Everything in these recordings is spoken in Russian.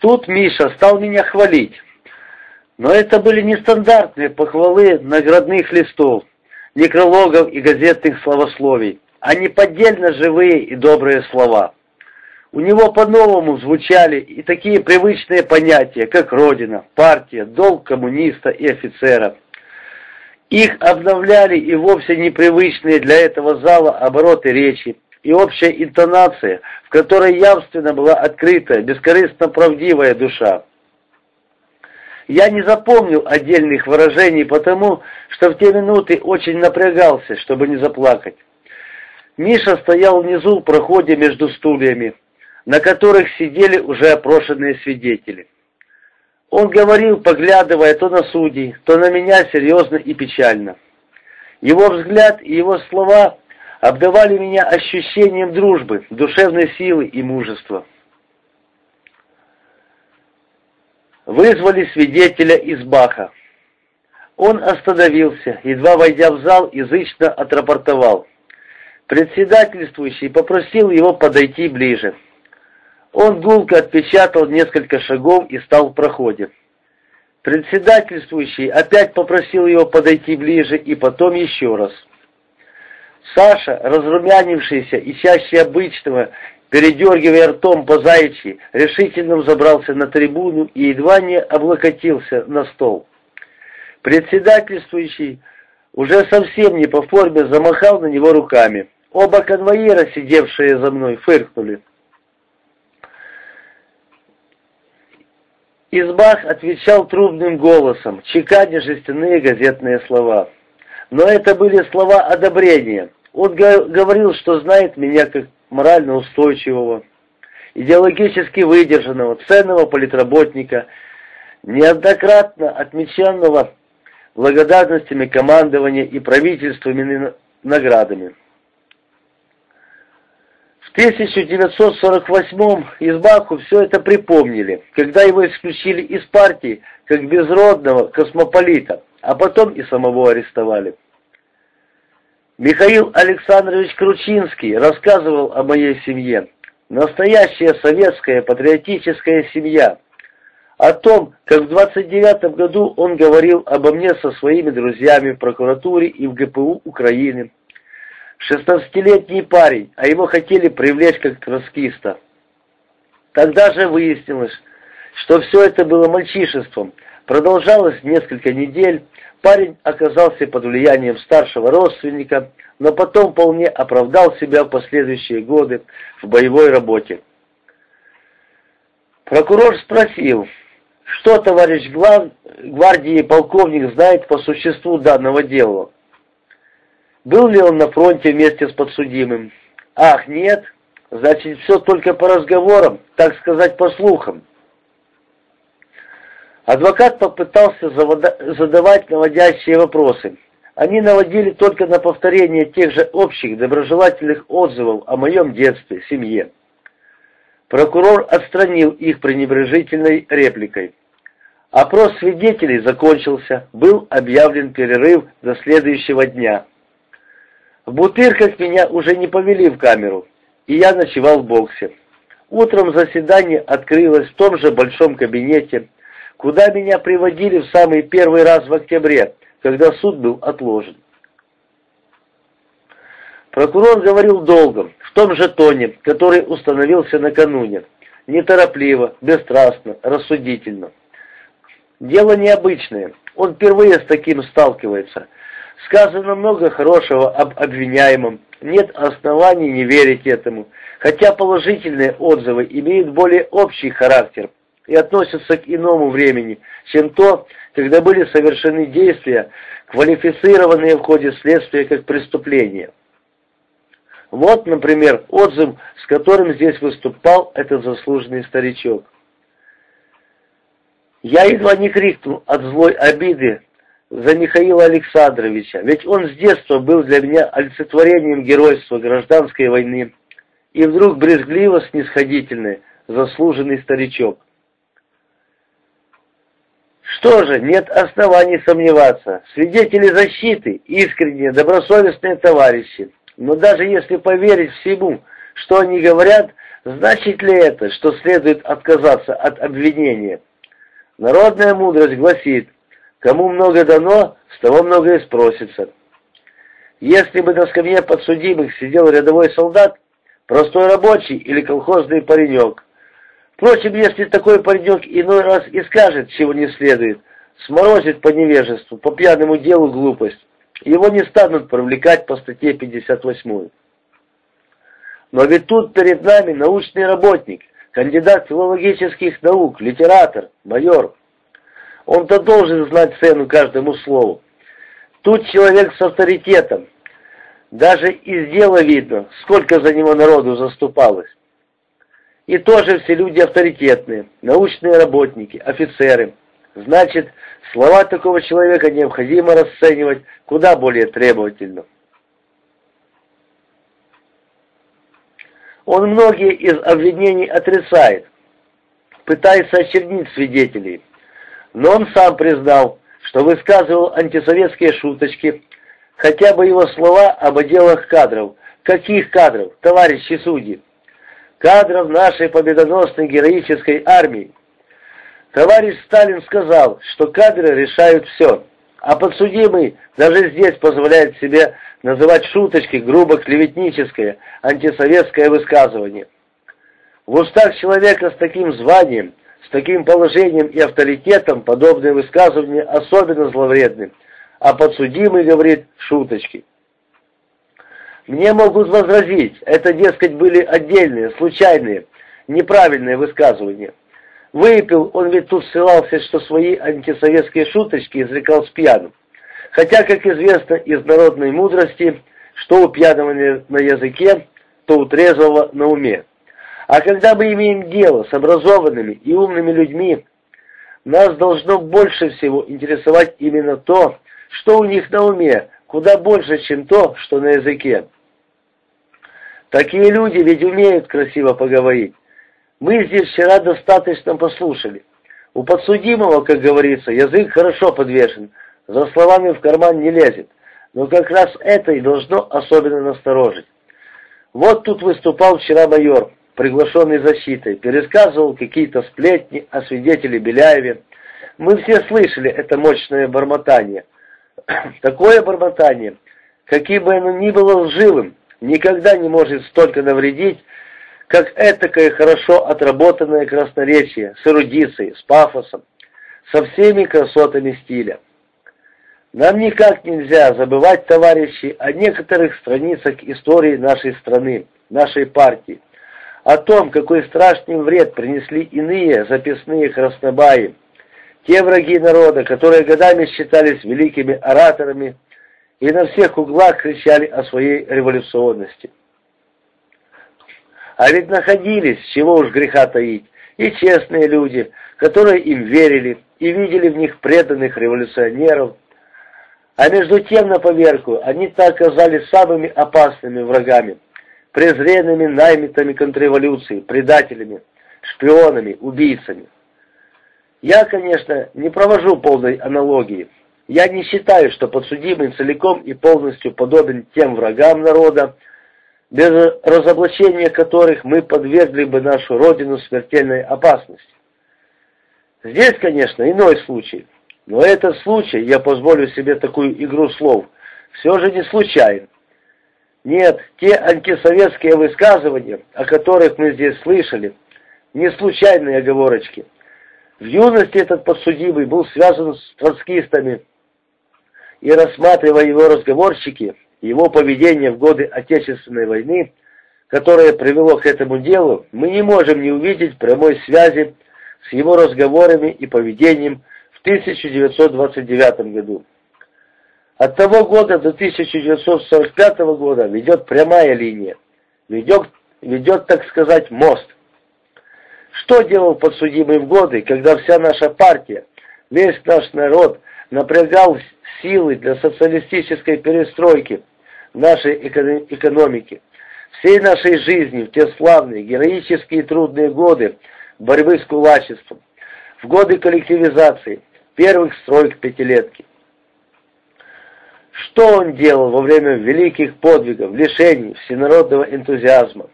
Тут Миша стал меня хвалить. Но это были нестандартные похвалы наградных листов, некрологов и газетных словословий, а не поддельно живые и добрые слова. У него по-новому звучали и такие привычные понятия, как Родина, партия, долг коммуниста и офицера. Их обновляли и вовсе непривычные для этого зала обороты речи, и общая интонация, в которой явственно была открыта, бескорыстно правдивая душа. Я не запомнил отдельных выражений потому, что в те минуты очень напрягался, чтобы не заплакать. Миша стоял внизу в проходе между стульями, на которых сидели уже опрошенные свидетели. Он говорил, поглядывая то на судей, то на меня серьезно и печально. Его взгляд и его слова обдавали меня ощущением дружбы, душевной силы и мужества. Вызвали свидетеля из Баха. Он остановился, едва войдя в зал, язычно отрапортовал. Председательствующий попросил его подойти ближе. Он гулко отпечатал несколько шагов и стал в проходе. Председательствующий опять попросил его подойти ближе и потом еще раз. Саша, разрумянившийся и чаще обычного, передергивая ртом по заячьи, решительно взобрался на трибуну и едва не облокотился на стол. Председательствующий уже совсем не по форме замахал на него руками. Оба конвоира, сидевшие за мной, фыркнули. Избах отвечал трубным голосом, чеканя жестяные газетные слова. Но это были слова одобрения. Он говорил, что знает меня как морально устойчивого, идеологически выдержанного, ценного политработника, неоднократно отмеченного благодарностями командования и правительственными наградами. В 1948-м Избаку все это припомнили, когда его исключили из партии как безродного космополита, а потом и самого арестовали. Михаил Александрович Кручинский рассказывал о моей семье. Настоящая советская патриотическая семья. О том, как в 29 году он говорил обо мне со своими друзьями в прокуратуре и в ГПУ Украины Шестнадцатилетний парень, а его хотели привлечь как троцкиста. Тогда же выяснилось, что все это было мальчишеством. Продолжалось несколько недель, парень оказался под влиянием старшего родственника, но потом вполне оправдал себя в последующие годы в боевой работе. Прокурор спросил, что товарищ гвардии полковник знает по существу данного дела. Был ли он на фронте вместе с подсудимым? Ах, нет. Значит, все только по разговорам, так сказать, по слухам. Адвокат попытался задавать наводящие вопросы. Они наводили только на повторение тех же общих доброжелательных отзывов о моем детстве, семье. Прокурор отстранил их пренебрежительной репликой. Опрос свидетелей закончился, был объявлен перерыв до следующего дня. В Бутырках меня уже не повели в камеру, и я ночевал в боксе. Утром заседание открылось в том же большом кабинете, куда меня приводили в самый первый раз в октябре, когда суд был отложен. Прокурор говорил долго, в том же тоне, который установился накануне, неторопливо, бесстрастно, рассудительно. Дело необычное, он впервые с таким сталкивается – Сказано много хорошего об обвиняемом, нет оснований не верить этому, хотя положительные отзывы имеют более общий характер и относятся к иному времени, чем то, когда были совершены действия, квалифицированные в ходе следствия как преступления. Вот, например, отзыв, с которым здесь выступал этот заслуженный старичок. Я едва не крикнул от злой обиды, за Михаила Александровича, ведь он с детства был для меня олицетворением геройства гражданской войны, и вдруг брезгливо снисходительный, заслуженный старичок. Что же, нет оснований сомневаться. Свидетели защиты, искренние, добросовестные товарищи. Но даже если поверить всему, что они говорят, Значит ли это, что следует отказаться от обвинения? Народная мудрость гласит, кому много дано, с того много и спросится. Если бы на скамье подсудимых сидел рядовой солдат, простой рабочий или колхозный паренек, впрочем, если такой паренек иной раз и скажет, чего не следует, сморозит по невежеству, по пьяному делу глупость, его не станут привлекать по статье 58. Но ведь тут перед нами научный работник, кандидат филологических наук, литератор, майор. Он-то должен знать цену каждому слову. Тут человек с авторитетом. Даже из дела видно, сколько за него народу заступалось. И тоже все люди авторитетные, научные работники, офицеры. Значит, слова такого человека необходимо расценивать куда более требовательно. Он многие из обвинений отрицает, пытается очернить свидетелей. Но он сам признал, что высказывал антисоветские шуточки, хотя бы его слова об отделах кадров. Каких кадров, товарищи судьи? Кадров нашей победоносной героической армии. Товарищ Сталин сказал, что кадры решают все, а подсудимый даже здесь позволяет себе называть шуточки грубо клеветническое, антисоветское высказывание. В устах человека с таким званием, с таким положением и авторитетом подобные высказывания особенно зловредны, а подсудимый говорит шуточки. Мне могут возразить, это, дескать, были отдельные, случайные, неправильные высказывания. Выпил, он ведь тут ссылался, что свои антисоветские шуточки изрекал с пьяным. Хотя, как известно из народной мудрости, что у пьяного на языке, то у трезвого на уме. А когда мы имеем дело с образованными и умными людьми, нас должно больше всего интересовать именно то, что у них на уме, куда больше, чем то, что на языке. Такие люди ведь умеют красиво поговорить. Мы здесь вчера достаточно послушали. У подсудимого, как говорится, язык хорошо подвешен, за словами в карман не лезет. Но как раз это и должно особенно насторожить. Вот тут выступал вчера майор, приглашенный защитой, пересказывал какие-то сплетни о свидетеле Беляеве. Мы все слышали это мощное бормотание. Такое бормотание, каким бы оно ни было лживым, никогда не может столько навредить, как этакое хорошо отработанное красноречие с эрудицией, с пафосом, со всеми красотами стиля. Нам никак нельзя забывать, товарищи, о некоторых страницах истории нашей страны, нашей партии, о том, какой страшный вред принесли иные записные краснобаи, те враги народа, которые годами считались великими ораторами и на всех углах кричали о своей революционности. А ведь находились, чего уж греха таить, и честные люди, которые им верили и видели в них преданных революционеров. А между тем, на поверку, они-то оказались самыми опасными врагами, презренными наймитами контрреволюции, предателями, шпионами, убийцами. Я, конечно, не провожу полной аналогии. Я не считаю, что подсудимый целиком и полностью подобен тем врагам народа, без разоблачения которых мы подвергли бы нашу Родину смертельной опасности. Здесь, конечно, иной случай, но этот случай, я позволю себе такую игру слов, все же не случайен. Нет, те антисоветские высказывания, о которых мы здесь слышали, не случайные оговорочки. В юности этот подсудимый был связан с троцкистами, и рассматривая его разговорчики, его поведение в годы Отечественной войны, которое привело к этому делу, мы не можем не увидеть прямой связи с его разговорами и поведением в 1929 году. От того года до 1945 года ведет прямая линия, ведет, ведет, так сказать, мост. Что делал подсудимый в годы, когда вся наша партия, весь наш народ напрягал силы для социалистической перестройки нашей экономики, всей нашей жизни в те славные, героические и трудные годы борьбы с кулачеством, в годы коллективизации, первых строек пятилетки. Что он делал во время великих подвигов, лишений, всенародного энтузиазма?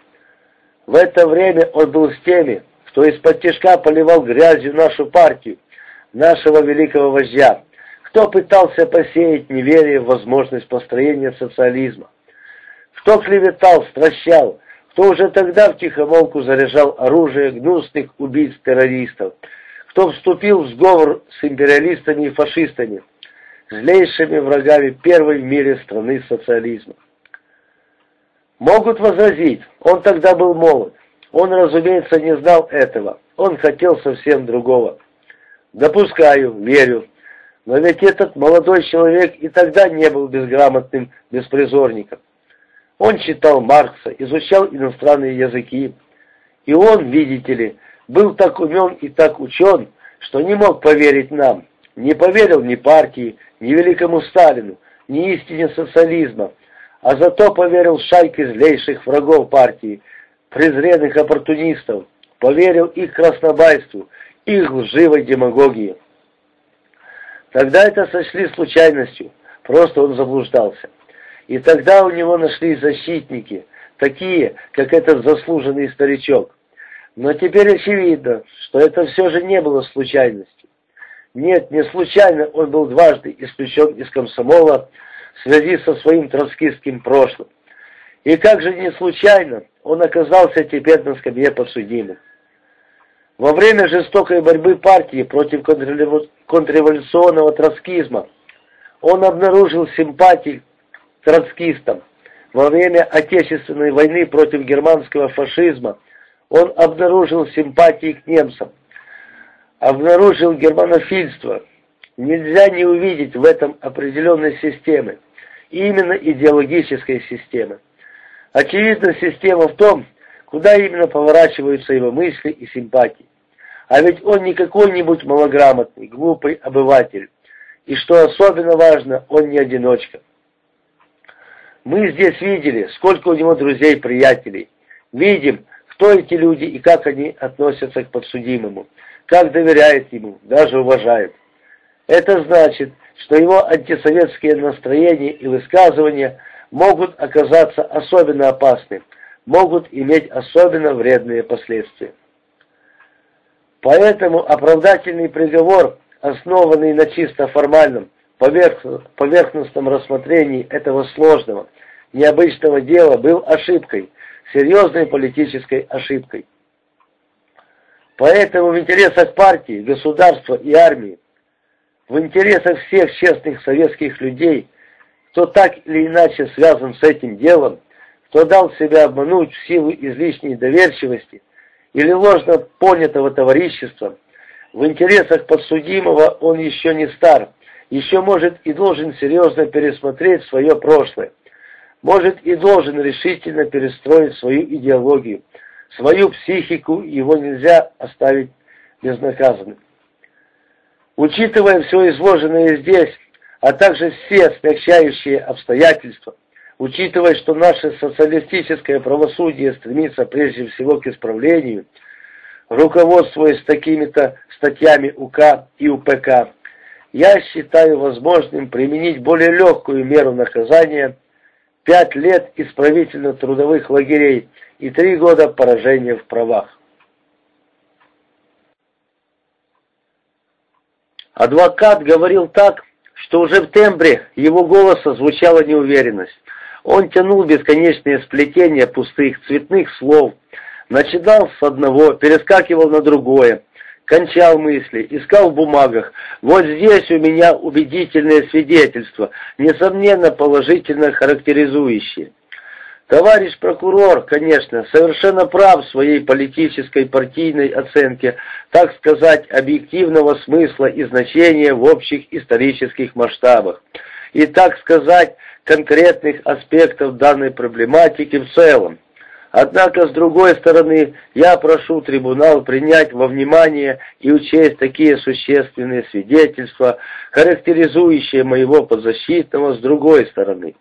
В это время он был с теми, кто из-под тяжка поливал грязью нашу партию, нашего великого вождя, кто пытался посеять неверие в возможность построения социализма, кто клеветал, стращал, кто уже тогда в тихомолку заряжал оружие гнусных убийц-террористов, кто вступил в сговор с империалистами и фашистами, злейшими врагами первой в мире страны социализма. Могут возразить, он тогда был молод. Он, разумеется, не знал этого. Он хотел совсем другого. Допускаю, верю. Но ведь этот молодой человек и тогда не был безграмотным беспризорником. Он читал Маркса, изучал иностранные языки. И он, видите ли, был так умен и так учен, что не мог поверить нам. Не поверил ни партии, ни великому Сталину, ни истине социализма, а зато поверил шайке злейших врагов партии, презренных оппортунистов, поверил их краснобайству, их лживой демагогии. Тогда это сочли случайностью, просто он заблуждался. И тогда у него нашлись защитники, такие, как этот заслуженный старичок. Но теперь очевидно, что это все же не было случайностью. Нет, не случайно он был дважды исключен из комсомола в связи со своим троцкистским прошлым. И как же не случайно он оказался теперь на скамье подсудимых. Во время жестокой борьбы партии против контрреволюционного троцкизма он обнаружил симпатии к троцкистам. Во время Отечественной войны против германского фашизма он обнаружил симпатии к немцам, обнаружил германофильство. Нельзя не увидеть в этом определенной системы, именно идеологической системы. Очевидно, система в том, куда именно поворачиваются его мысли и симпатии. А ведь он не какой-нибудь малограмотный, глупый обыватель. И что особенно важно, он не одиночка. Мы здесь видели, сколько у него друзей-приятелей. Видим, кто эти люди и как они относятся к подсудимому, как доверяют ему, даже уважают. Это значит, что его антисоветские настроения и высказывания могут оказаться особенно опасны, могут иметь особенно вредные последствия. Поэтому оправдательный приговор, основанный на чисто формальном, поверхностном рассмотрении этого сложного, необычного дела, был ошибкой, серьезной политической ошибкой. Поэтому в интересах партии, государства и армии, в интересах всех честных советских людей, кто так или иначе связан с этим делом, кто дал себя обмануть в силу излишней доверчивости или ложно понятого товарищества, в интересах подсудимого он еще не стар, еще может и должен серьезно пересмотреть свое прошлое, может и должен решительно перестроить свою идеологию, свою психику, его нельзя оставить безнаказанным. Учитывая все изложенное здесь, а также все смягчающие обстоятельства, учитывая, что наше социалистическое правосудие стремится прежде всего к исправлению, руководствуясь такими-то статьями УК и УПК, я считаю возможным применить более легкую меру наказания – пять лет исправительно-трудовых лагерей и три года поражения в правах. Адвокат говорил так, что уже в тембре его голоса звучала неуверенность. Он тянул бесконечные сплетения пустых цветных слов, начинал с одного, перескакивал на другое, кончал мысли, искал в бумагах. Вот здесь у меня убедительное свидетельство, несомненно положительно характеризующее. Товарищ прокурор, конечно, совершенно прав в своей политической партийной оценке, так сказать, объективного смысла и значения в общих исторических масштабах. И, так сказать, конкретных аспектов данной проблематики в целом. Однако, с другой стороны, я прошу трибунал принять во внимание и учесть такие существенные свидетельства, характеризующие моего подзащитного с другой стороны.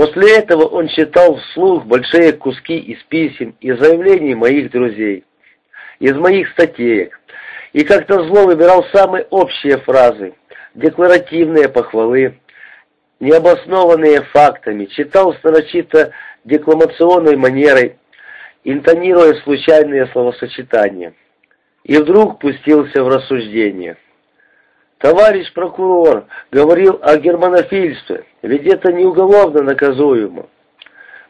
После этого он читал вслух большие куски из писем и заявлений моих друзей, из моих статеек, и как-то зло выбирал самые общие фразы, декларативные похвалы, необоснованные фактами, читал с нарочито декламационной манерой, интонируя случайные словосочетания. И вдруг пустился в рассуждение. «Товарищ прокурор говорил о германофильстве, ведь это не уголовно наказуемо.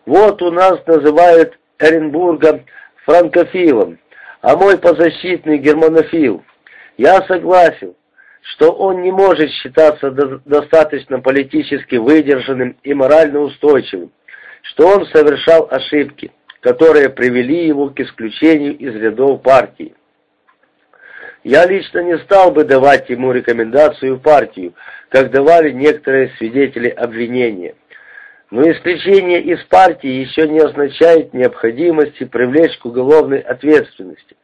Вот у нас называют Эренбурга франкофилом, а мой позащитный германофил. Я согласен, что он не может считаться достаточно политически выдержанным и морально устойчивым, что он совершал ошибки, которые привели его к исключению из рядов партии. Я лично не стал бы давать ему рекомендацию в партию, как давали некоторые свидетели обвинения. Но исключение из партии еще не означает необходимости привлечь к уголовной ответственности.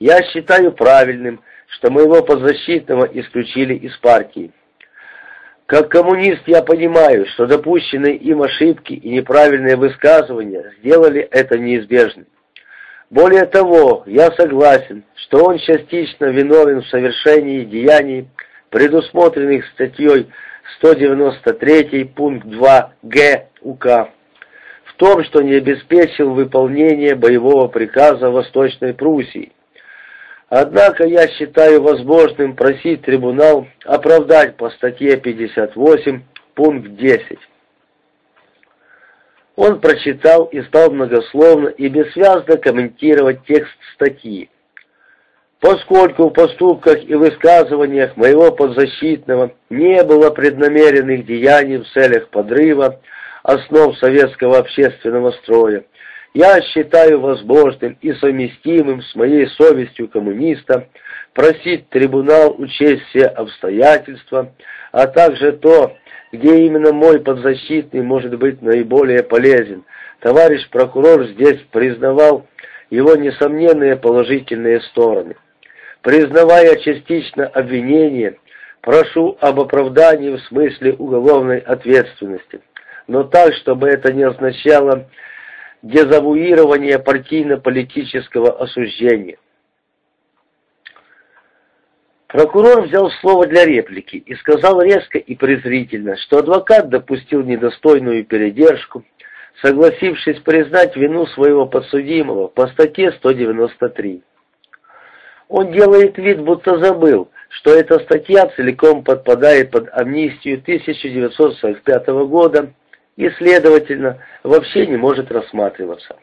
Я считаю правильным, что моего подзащитного исключили из партии. Как коммунист я понимаю, что допущенные им ошибки и неправильные высказывания сделали это неизбежным. Более того, я согласен, что он частично виновен в совершении деяний, предусмотренных статьей 193 пункт 2 Г УК, в том, что не обеспечил выполнение боевого приказа Восточной Пруссии, Однако я считаю возможным просить трибунал оправдать по статье 58 пункт 10. Он прочитал и стал многословно и бессвязно комментировать текст статьи. Поскольку в поступках и высказываниях моего подзащитного не было преднамеренных деяний в целях подрыва основ советского общественного строя, я считаю возможным и совместимым с моей совестью коммуниста просить трибунал учесть все обстоятельства, а также то, где именно мой подзащитный может быть наиболее полезен. Товарищ прокурор здесь признавал его несомненные положительные стороны. Признавая частично обвинение, прошу об оправдании в смысле уголовной ответственности, но так, чтобы это не означало дезавуирование партийно-политического осуждения. Прокурор взял слово для реплики и сказал резко и презрительно, что адвокат допустил недостойную передержку, согласившись признать вину своего подсудимого по статье 193. Он делает вид, будто забыл, что эта статья целиком подпадает под амнистию 1945 года и, следовательно, вообще не может рассматриваться.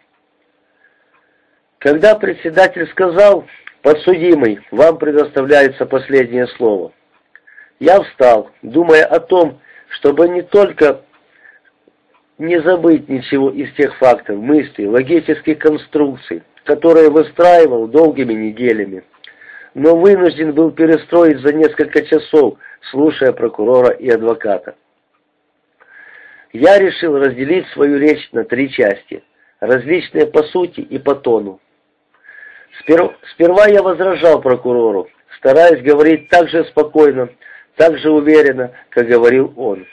Когда председатель сказал, «Подсудимый, вам предоставляется последнее слово», я встал, думая о том, чтобы не только не забыть ничего из тех фактов, мыслей, логических конструкций, которые выстраивал долгими неделями, но вынужден был перестроить за несколько часов, слушая прокурора и адвоката. Я решил разделить свою речь на три части, различные по сути и по тону. Сперва я возражал прокурору, стараясь говорить так же спокойно, так же уверенно, как говорил он.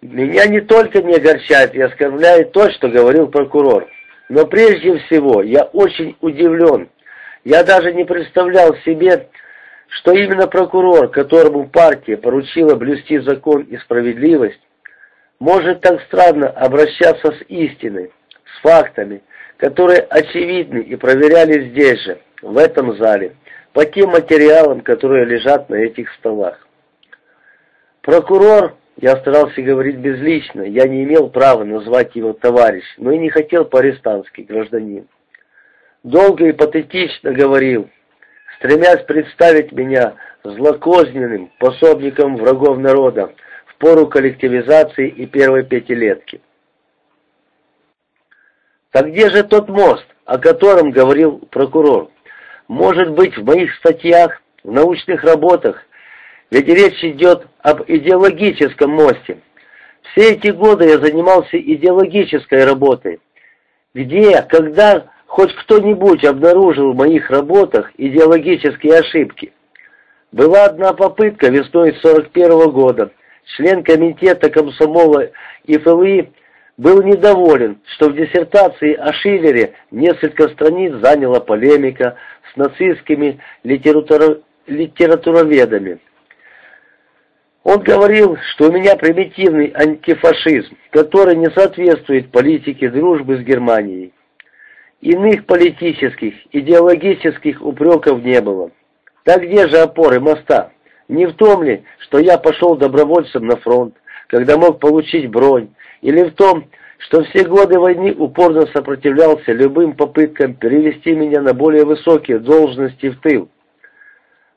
Меня не только не огорчает и оскорбляет то, что говорил прокурор, но прежде всего я очень удивлен. Я даже не представлял себе, что именно прокурор, которому партия поручила блюсти закон и справедливость, может так странно обращаться с истиной, с фактами, которые очевидны и проверяли здесь же, в этом зале, по тем материалам, которые лежат на этих столах. Прокурор, я старался говорить безлично, я не имел права назвать его товарищ, но и не хотел по-арестански, гражданин. Долго и патетично говорил, стремясь представить меня злокозненным пособником врагов народа, пору коллективизации и первой пятилетки. Так где же тот мост, о котором говорил прокурор? Может быть, в моих статьях, в научных работах, ведь речь идет об идеологическом мосте. Все эти годы я занимался идеологической работой. Где, когда хоть кто-нибудь обнаружил в моих работах идеологические ошибки? Была одна попытка весной 41 -го года – член комитета комсомола ИФЛИ, был недоволен, что в диссертации о Шиллере несколько страниц заняла полемика с нацистскими литературоведами. Он говорил, что у меня примитивный антифашизм, который не соответствует политике дружбы с Германией. Иных политических, идеологических упреков не было. Так где же опоры моста? Не в том ли, что я пошел добровольцем на фронт, когда мог получить бронь, или в том, что все годы войны упорно сопротивлялся любым попыткам перевести меня на более высокие должности в тыл.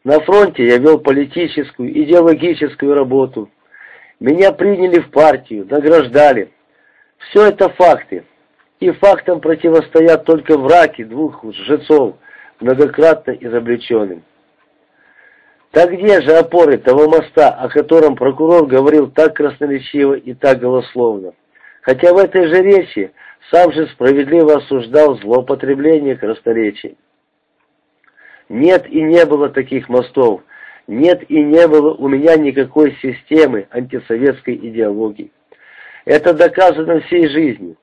На фронте я вел политическую, идеологическую работу. Меня приняли в партию, награждали. Все это факты. И фактам противостоят только враки двух лжецов, многократно изобличенным. Так где же опоры того моста, о котором прокурор говорил так красноречиво и так голословно? Хотя в этой же речи сам же справедливо осуждал злоупотребление красноречия. Нет и не было таких мостов, нет и не было у меня никакой системы антисоветской идеологии. Это доказано всей жизнью.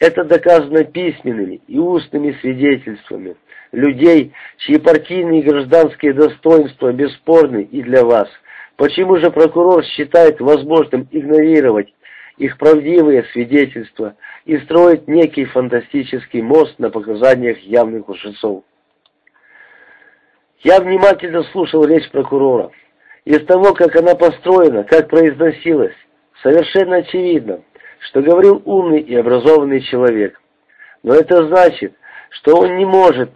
Это доказано письменными и устными свидетельствами людей, чьи партийные и гражданские достоинства бесспорны и для вас. Почему же прокурор считает возможным игнорировать их правдивые свидетельства и строить некий фантастический мост на показаниях явных лжецов? Я внимательно слушал речь прокурора. Из того, как она построена, как произносилась, совершенно очевидно, что говорил умный и образованный человек. Но это значит, что он не может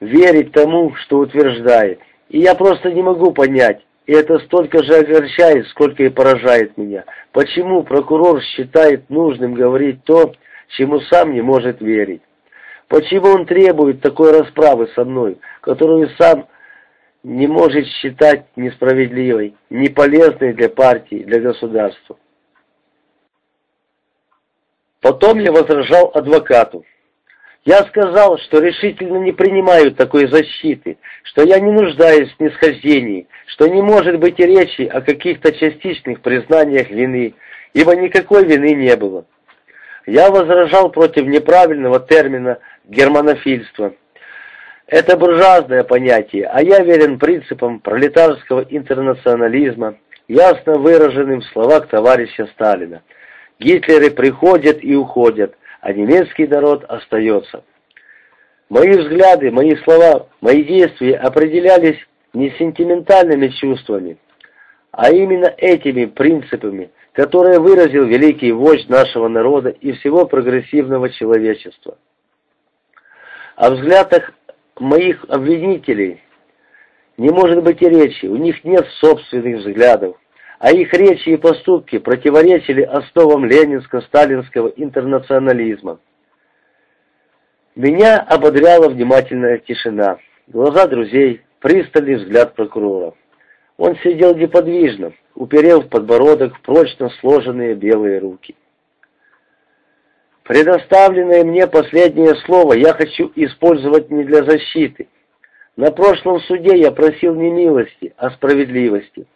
верить тому, что утверждает. И я просто не могу понять, и это столько же огорчает, сколько и поражает меня. Почему прокурор считает нужным говорить то, чему сам не может верить? Почему он требует такой расправы со мной, которую сам не может считать несправедливой, неполезной для партии, для государства? Потом я возражал адвокату. Я сказал, что решительно не принимаю такой защиты, что я не нуждаюсь в снисхождении, что не может быть и речи о каких-то частичных признаниях вины, ибо никакой вины не было. Я возражал против неправильного термина германофильство. Это буржуазное понятие, а я верен принципам пролетарского интернационализма, ясно выраженным в словах товарища Сталина. Гитлеры приходят и уходят, а немецкий народ остается. Мои взгляды, мои слова, мои действия определялись не сентиментальными чувствами, а именно этими принципами, которые выразил великий вождь нашего народа и всего прогрессивного человечества. О взглядах моих обвинителей не может быть и речи, у них нет собственных взглядов, а их речи и поступки противоречили основам ленинско-сталинского интернационализма. Меня ободряла внимательная тишина, глаза друзей, пристальный взгляд прокурора. Он сидел неподвижно, уперев подбородок в прочно сложенные белые руки. Предоставленное мне последнее слово я хочу использовать не для защиты. На прошлом суде я просил не милости, а справедливости.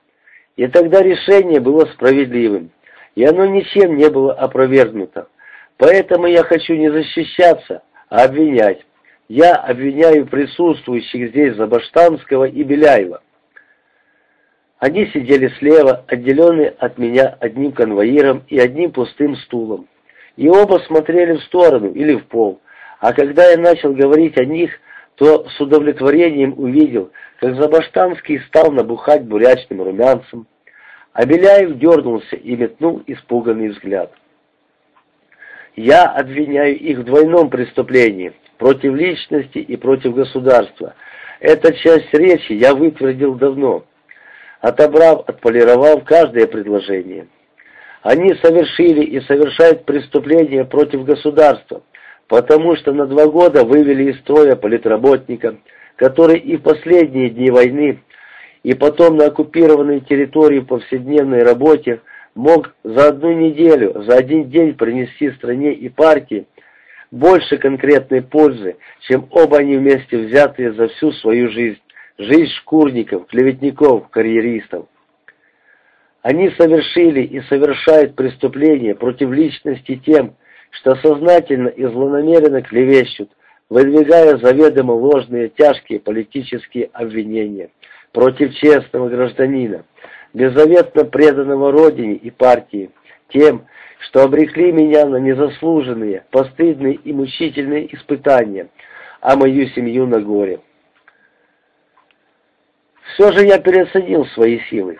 И тогда решение было справедливым, и оно ничем не было опровергнуто. Поэтому я хочу не защищаться, а обвинять. Я обвиняю присутствующих здесь Забаштанского и Беляева. Они сидели слева, отделенные от меня одним конвоиром и одним пустым стулом и оба смотрели в сторону или в пол. А когда я начал говорить о них, то с удовлетворением увидел, как Забаштанский стал набухать бурячным румянцем, а Беляев дернулся и метнул испуганный взгляд. Я обвиняю их в двойном преступлении, против личности и против государства. Эта часть речи я вытвердил давно, отобрав, отполировав каждое предложение. Они совершили и совершают преступления против государства, потому что на два года вывели из строя политработника, который и в последние дни войны, и потом на оккупированной территории повседневной работе мог за одну неделю, за один день принести стране и партии больше конкретной пользы, чем оба они вместе взятые за всю свою жизнь, жизнь шкурников, клеветников, карьеристов. Они совершили и совершают преступления против личности тем, что сознательно и злонамеренно клевещут, выдвигая заведомо ложные тяжкие политические обвинения, против честного гражданина, беззаветно преданного Родине и партии, тем, что обрекли меня на незаслуженные, постыдные и мучительные испытания, а мою семью на горе. Все же я пересадил свои силы.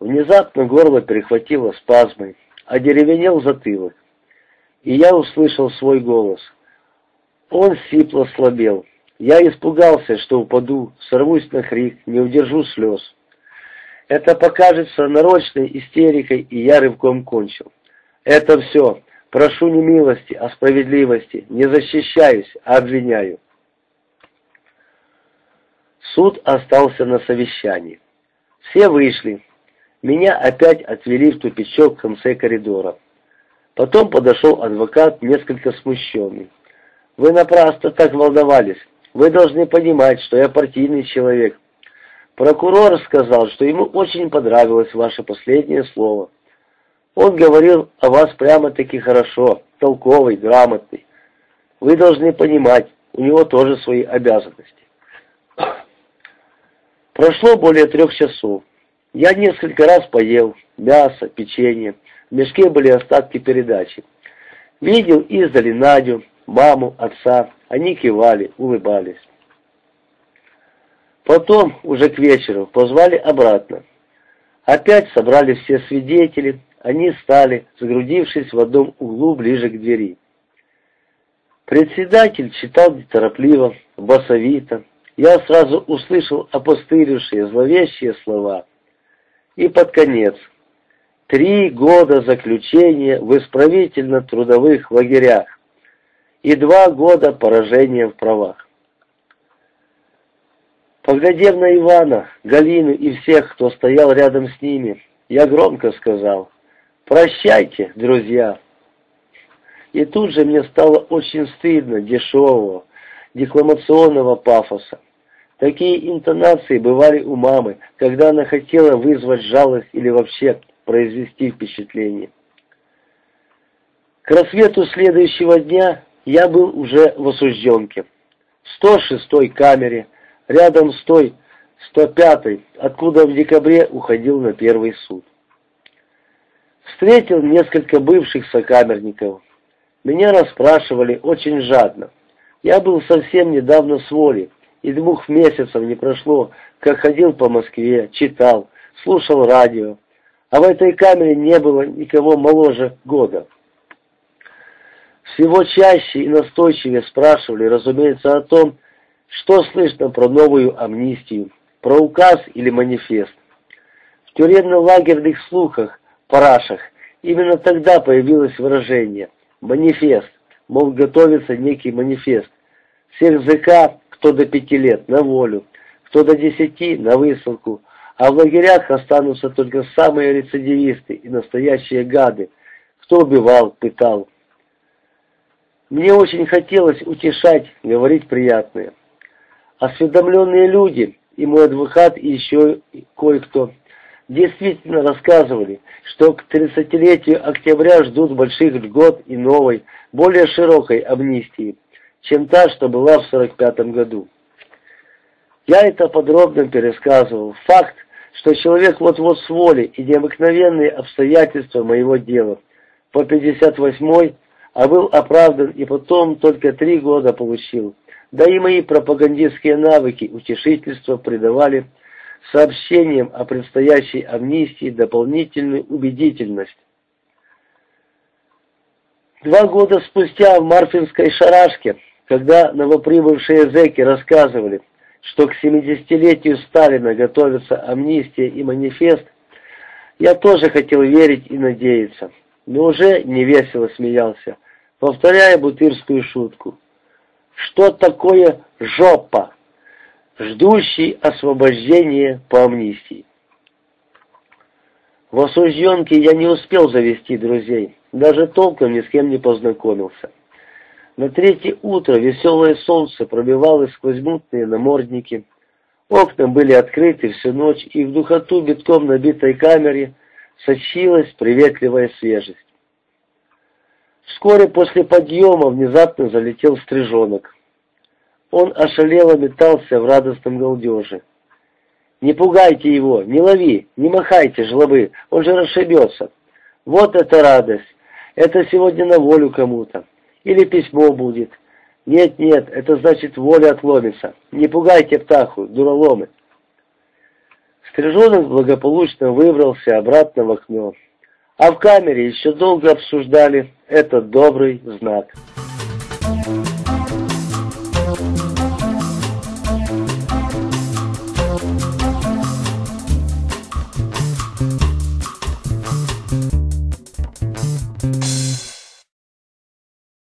Внезапно горло перехватило спазмой, а деревенел затылок. И я услышал свой голос. Он сипло слабел. Я испугался, что упаду, сорвусь на крик, не удержу слез. Это покажется нарочной истерикой, и я рывком кончил. Это все. Прошу не милости, а справедливости. Не защищаюсь, а обвиняю. Суд остался на совещании. Все вышли. Меня опять отвели в тупичок в конце коридора. Потом подошел адвокат, несколько смущенный. «Вы напрасно так волновались. Вы должны понимать, что я партийный человек. Прокурор сказал, что ему очень понравилось ваше последнее слово. Он говорил о вас прямо-таки хорошо, толковый, грамотный. Вы должны понимать, у него тоже свои обязанности. Прошло более трех часов. Я несколько раз поел мясо, печенье, в мешке были остатки передачи. Видел издали Надю, маму, отца, они кивали, улыбались. Потом, уже к вечеру, позвали обратно. Опять собрали все свидетели, они стали, сгрудившись в одном углу ближе к двери. Председатель читал неторопливо, басовито. Я сразу услышал опостылевшие, зловещие слова. И под конец. Три года заключения в исправительно-трудовых лагерях и два года поражения в правах. Поглядев на Ивана, Галину и всех, кто стоял рядом с ними, я громко сказал «Прощайте, друзья!» И тут же мне стало очень стыдно дешевого, декламационного пафоса. Такие интонации бывали у мамы, когда она хотела вызвать жалость или вообще произвести впечатление. К рассвету следующего дня я был уже в осужденке. В 106-й камере, рядом с той 105-й, откуда в декабре уходил на первый суд. Встретил несколько бывших сокамерников. Меня расспрашивали очень жадно. Я был совсем недавно с воли, и двух месяцев не прошло, как ходил по Москве, читал, слушал радио, а в этой камере не было никого моложе года. Всего чаще и настойчивее спрашивали, разумеется, о том, что слышно про новую амнистию, про указ или манифест. В тюремно-лагерных слухах, парашах, именно тогда появилось выражение «манифест», мол, готовится некий манифест. Всех ЗК, кто до пяти лет, на волю, кто до десяти, на высылку, а в лагерях останутся только самые рецидивисты и настоящие гады, кто убивал, пытал. Мне очень хотелось утешать, говорить приятное. Осведомленные люди, и мой адвокат, и еще кое-кто, действительно рассказывали, что к 30-летию октября ждут больших льгот и новой, более широкой амнистии, чем та, что была в 45 году. Я это подробно пересказывал. Факт, что человек вот-вот с воли и необыкновенные обстоятельства моего дела по 58-й, а был оправдан и потом только три года получил. Да и мои пропагандистские навыки утешительства придавали сообщениям о предстоящей амнистии дополнительную убедительность. Два года спустя в Марфинской шарашке, когда новоприбывшие зэки рассказывали, что к 70-летию Сталина готовится амнистия и манифест, я тоже хотел верить и надеяться, но уже невесело смеялся, повторяя бутырскую шутку. Что такое жопа, ждущий освобождения по амнистии? В осужденке я не успел завести друзей, даже толком ни с кем не познакомился. На третье утро веселое солнце пробивалось сквозь мутные намордники. Окна были открыты всю ночь, и в духоту битком набитой камере сочилась приветливая свежесть. Вскоре после подъема внезапно залетел стрижонок. Он ошалело метался в радостном галдеже. Не пугайте его, не лови, не махайте жлобы, он же расшибется. Вот это радость. Это сегодня на волю кому-то. Или письмо будет. Нет, нет, это значит воля отломится. Не пугайте птаху, дураломы. Стрижонок благополучно выбрался обратно в окно. А в камере еще долго обсуждали этот добрый знак.